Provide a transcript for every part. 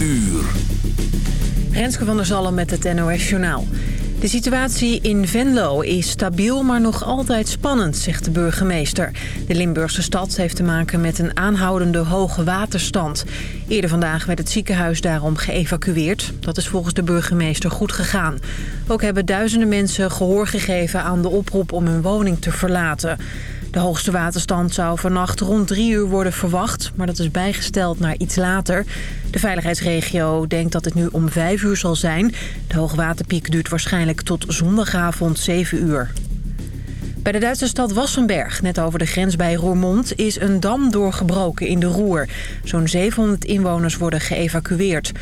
uur. Renske van der Zalm met het NOS Journaal. De situatie in Venlo is stabiel, maar nog altijd spannend, zegt de burgemeester. De Limburgse stad heeft te maken met een aanhoudende hoge waterstand. Eerder vandaag werd het ziekenhuis daarom geëvacueerd. Dat is volgens de burgemeester goed gegaan. Ook hebben duizenden mensen gehoor gegeven aan de oproep om hun woning te verlaten. De hoogste waterstand zou vannacht rond drie uur worden verwacht... maar dat is bijgesteld naar iets later. De veiligheidsregio denkt dat het nu om vijf uur zal zijn. De hoogwaterpiek duurt waarschijnlijk tot zondagavond 7 uur. Bij de Duitse stad Wassenberg, net over de grens bij Roermond... is een dam doorgebroken in de Roer. Zo'n 700 inwoners worden geëvacueerd.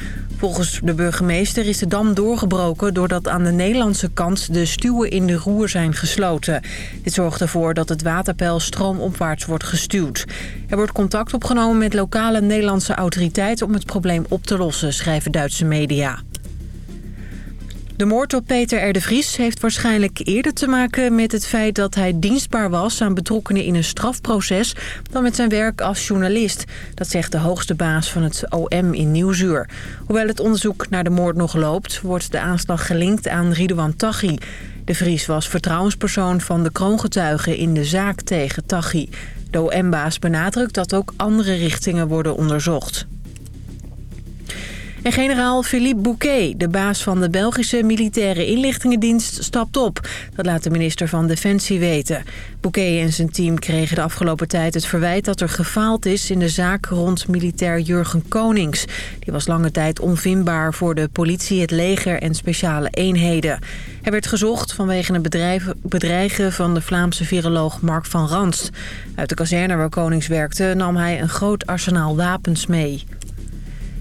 Volgens de burgemeester is de dam doorgebroken... doordat aan de Nederlandse kant de stuwen in de Roer zijn gesloten. Dit zorgt ervoor dat het waterpeil stroomopwaarts wordt gestuwd. Er wordt contact opgenomen met lokale Nederlandse autoriteiten... om het probleem op te lossen, schrijven Duitse media. De moord op Peter R. de Vries heeft waarschijnlijk eerder te maken met het feit dat hij dienstbaar was aan betrokkenen in een strafproces dan met zijn werk als journalist. Dat zegt de hoogste baas van het OM in Nieuwsuur. Hoewel het onderzoek naar de moord nog loopt, wordt de aanslag gelinkt aan Ridouan Taghi. De Vries was vertrouwenspersoon van de kroongetuigen in de zaak tegen Taghi. De OM-baas benadrukt dat ook andere richtingen worden onderzocht. En generaal Philippe Bouquet, de baas van de Belgische militaire inlichtingendienst, stapt op. Dat laat de minister van Defensie weten. Bouquet en zijn team kregen de afgelopen tijd het verwijt dat er gefaald is in de zaak rond militair Jurgen Konings. Die was lange tijd onvindbaar voor de politie, het leger en speciale eenheden. Hij werd gezocht vanwege een bedrijf, bedreigen van de Vlaamse viroloog Mark van Ranst. Uit de kazerne waar Konings werkte nam hij een groot arsenaal wapens mee.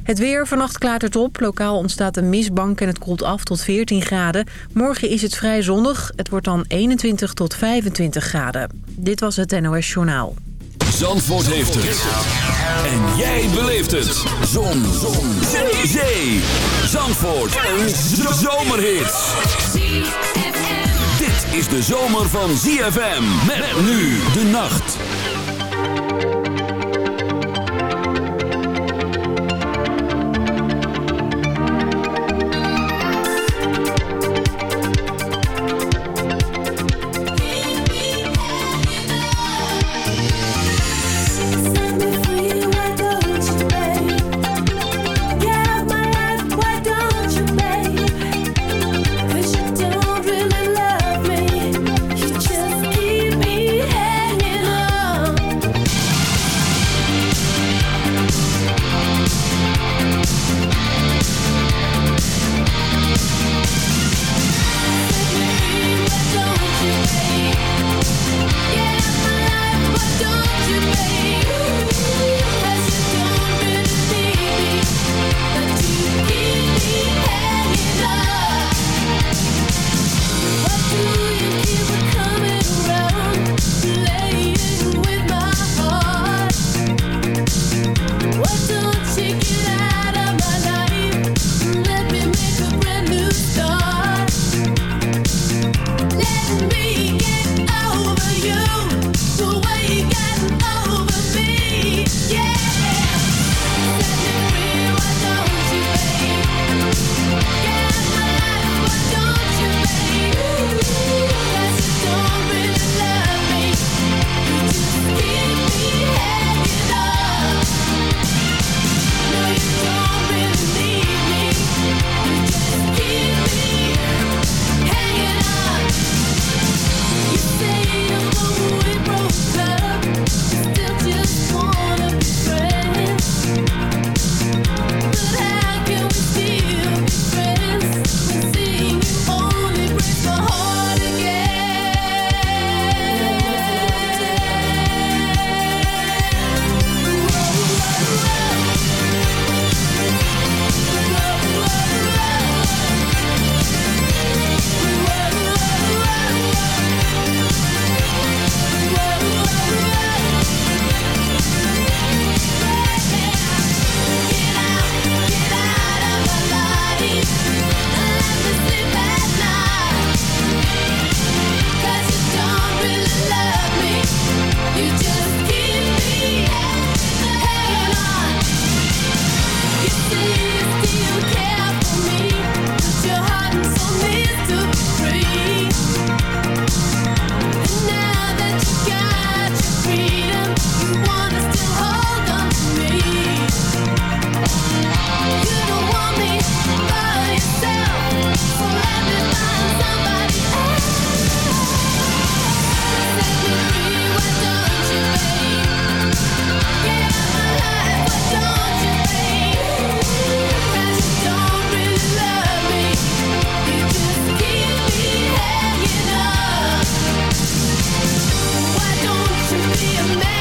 Het weer, vannacht klaart het op. Lokaal ontstaat een mistbank en het koelt af tot 14 graden. Morgen is het vrij zonnig. Het wordt dan 21 tot 25 graden. Dit was het NOS Journaal. Zandvoort heeft het. En jij beleeft het. Zon. Zon. Zee. Zee. Zandvoort. Een zomerhit. Dit is de zomer van ZFM. Met nu de nacht. the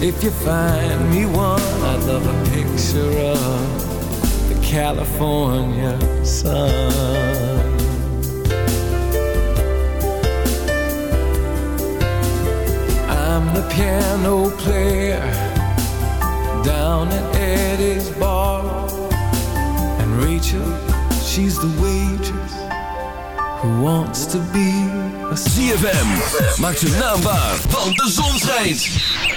if you find me one, I'd love a picture of the California sun. I'm the piano player down at Eddie's bar. And Rachel, she's the waitress who wants to be a ZFM. Maak zijn naam waar, want de zon schijnt.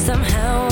somehow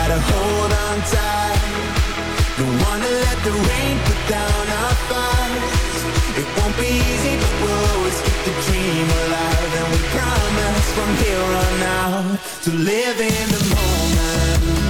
gotta hold on tight. Don't wanna let the rain put down our fights. It won't be easy, but we'll always keep the dream alive. And we promise from here on out To live in the moment.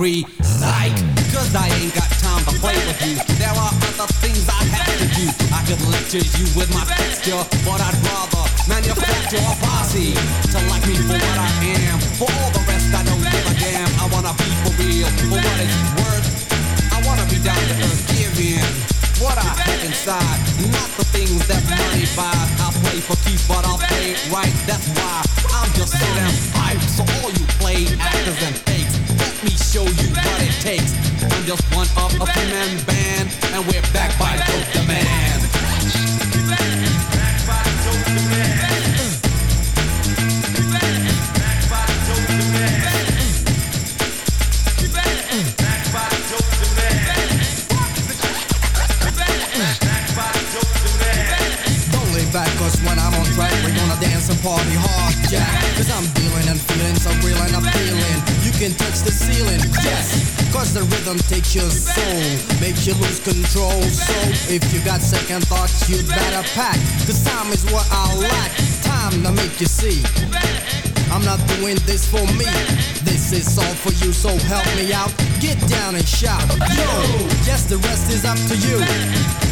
Agree. And party hard, yeah Cause I'm dealing and feeling so real and appealing You can touch the ceiling, yes Cause the rhythm takes your soul Makes you lose control So if you got second thoughts you better pack Cause time is what I lack Time to make you see I'm not doing this for me. This is all for you, so help me out. Get down and shout. Yo, yes, the rest is up to you.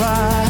goodbye.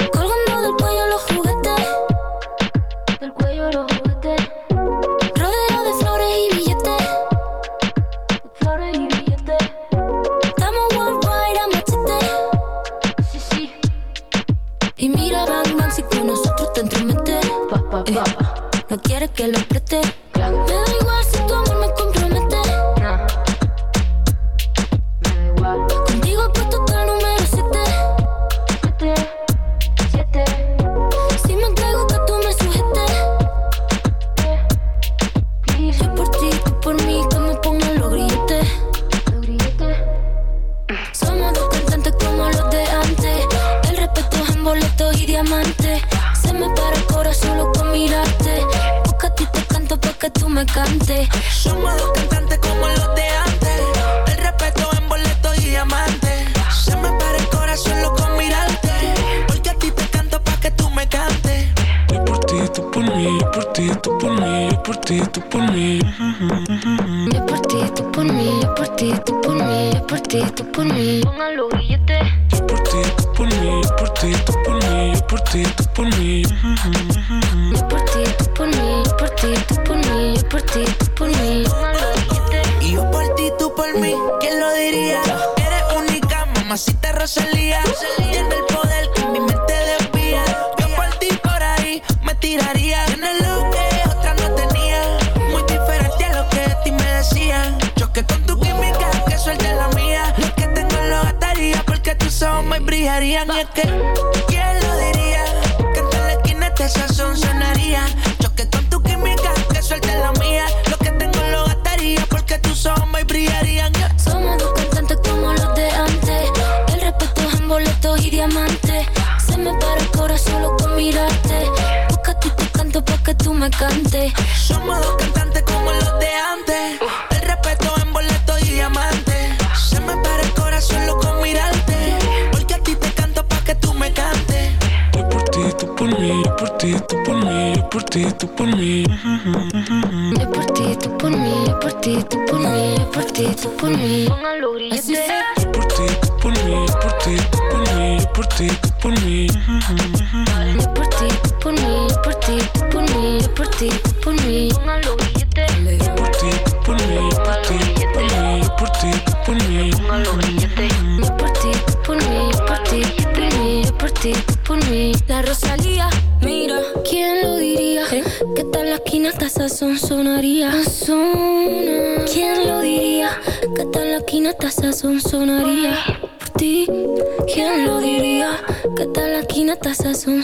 Yo por ti, tú por mí, por ti, tú por mí, yo por ti, tú por mí. Y yo por ti, tú por mí, ¿quién lo diría? Eres única, mamacita Rosalía. Tiene el poder que mi mente desvía. Yo por ti por ahí me tiraría. Tienes lo que otra no tenía. Muy diferente a lo que de ti me decían. Choque con tu química, que suelte la mía. Lo que tengo lo gastaría porque tus ojos me brillarían. Y es que, ¿quién lo diría? Este sazón sonaría. Choque con tu química, que suelte la mía. Lo que tengo lo gastaría porque tus ojos brillarían. Yeah. Somos dos cantantes como los de antes. El respeto es en boletos y diamantes. Se me para el corazón solo con mirarte. Busca tú te canto que tú me cantes. Somos dos ti, tú por mí. Yo por ti, tú por mí, yo por ti, tú por mí, yo por ti, tú por mí. Sazón sonaría. Por ti, ¿quién lo diría? Que tal la esquina hasta sazón.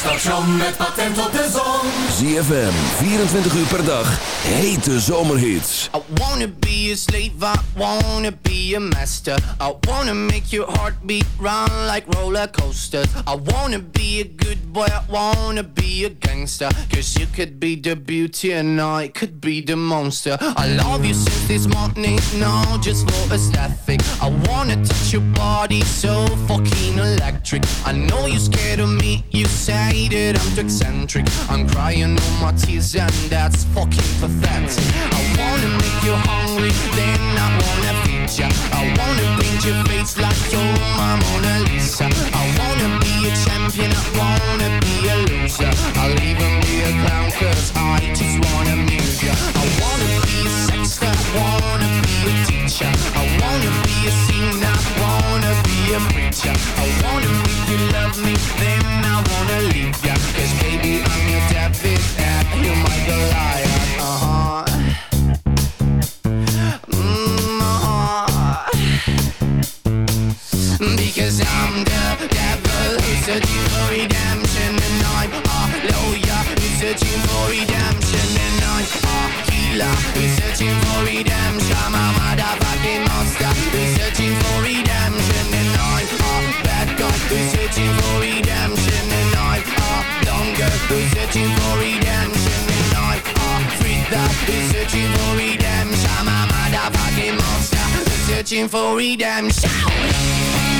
Station met patent op de zon. ZFM, 24 uur per dag, hete zomerhits. I wanna be a slave, I wanna be a master. I wanna make your heartbeat run like roller coasters. I wanna be a good boy, I wanna be a gangster. Cause you could be the beauty and I could be the monster. I love you since this morning, no, just for aesthetic. I wanna touch your body so fucking electric. I know you're scared of me, you say that I'm too eccentric. I'm crying all my tears and that's fucking pathetic. I wanna make you hungry, then I wanna feed ya. I wanna paint your face like you're my Mona Lisa. I wanna be a champion, I wanna be a loser. I'll even be a clown cause I just wanna amuse ya. I wanna be a sexter, wanna be a teacher. I wanna be a singer, I wanna be a preacher. I wanna make you love me, then I wanna leave ya. Cause baby, I'm your David, and you're my Goliath. Uh-huh. Mm, uh-huh. Because I'm the devil who's searching for redemption And I'm a lawyer who's searching for redemption And I'm a healer searching for redemption. A motherfucking monster. Who's searching for redemption. And I'm a bad guy who's searching for redemption. And I'm a dumb girl who's searching for redemption. And I'm a freak that. Who's searching for redemption. I'm a motherfucking monster. Who's searching for redemption